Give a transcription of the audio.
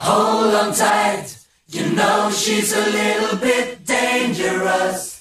Hold on tight, you know she's a little bit dangerous.